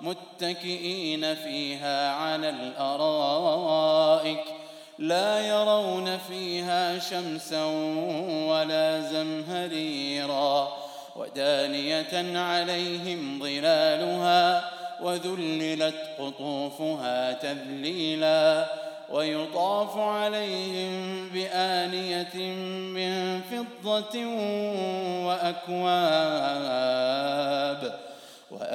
متكئين فيها على الأرائك لا يرون فيها شمسا ولا زمهريرا ودانية عليهم ظلالها وذللت قطوفها تذليلا ويطاف عليهم بآنية من فضة وأكواب.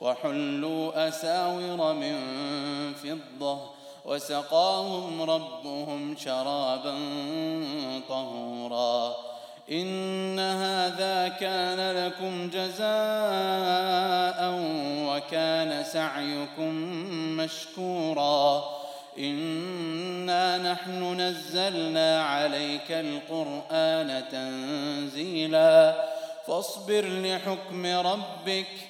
وحلوا أساور من فضة وسقاهم ربهم شرابا طهورا. إن هذا كان لكم جزاء وكان سعيكم مشكورا. إنا نحن نزلنا عليك القرآن تنزيلا. فاصبر لحكم ربك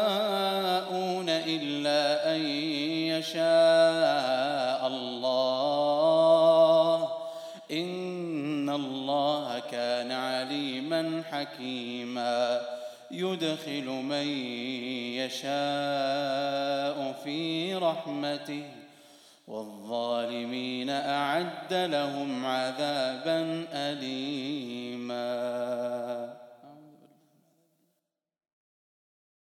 الله كان عليما حكيما. يدخل من يشاء في رحمته والظالمين أعد لهم عذابا أليما.